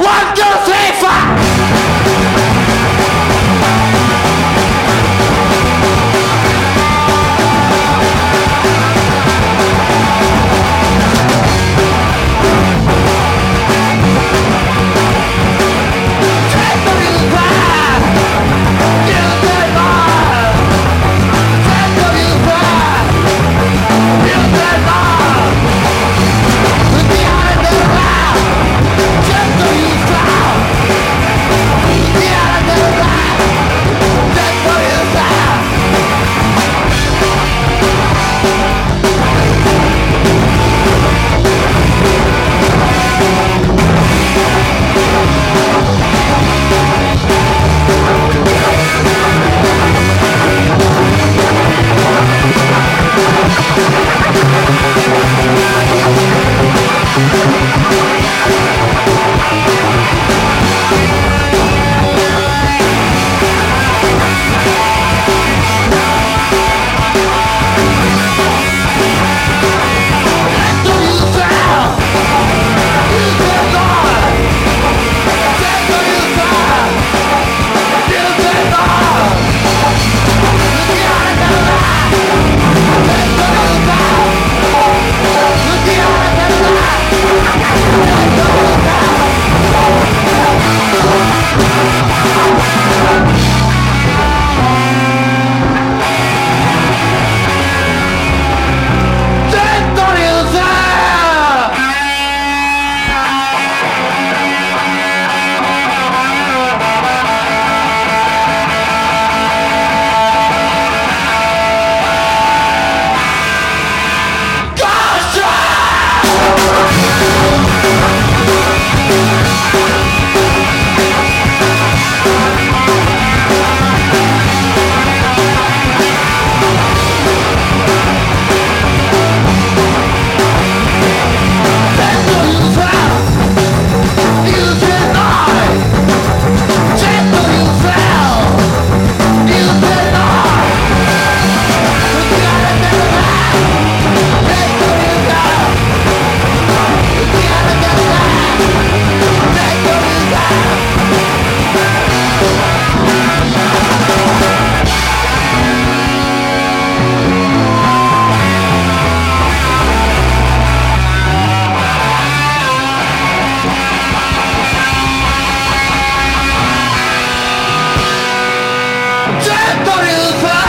One, two, three, Dead body